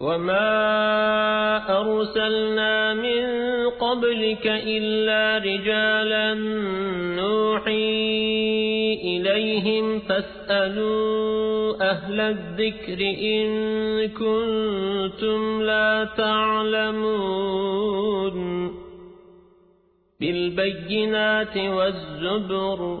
وما أرسلنا من قبلك إلا رجالا نوحي إليهم فاسألوا أهل الذكر إن كنتم لا تعلمون بالبينات والزبر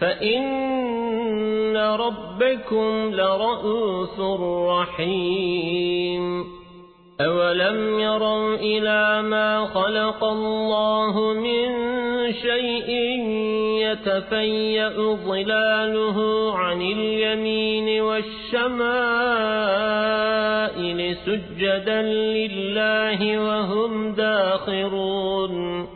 فإن ربكم لرؤوس رحيم أولم يروا إلى ما خلق الله من شيء يتفيأ ظلاله عن اليمين والشمائل سجدا لله وهم داخرون